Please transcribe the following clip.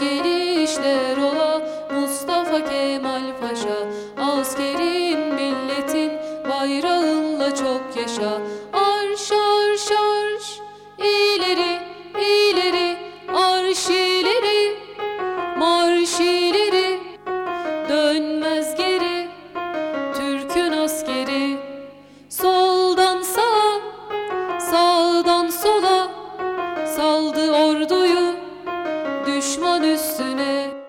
Müşteri işler ola. Mustafa Kemal Paşa Askerin milletin bayrağınla çok yaşa. Arş arş arş ileri ileri arş ileri marş ileri. Dönmez geri Türk'ün askeri. Soldan sağa sağdan sola saldı orduyu düşman üstüne.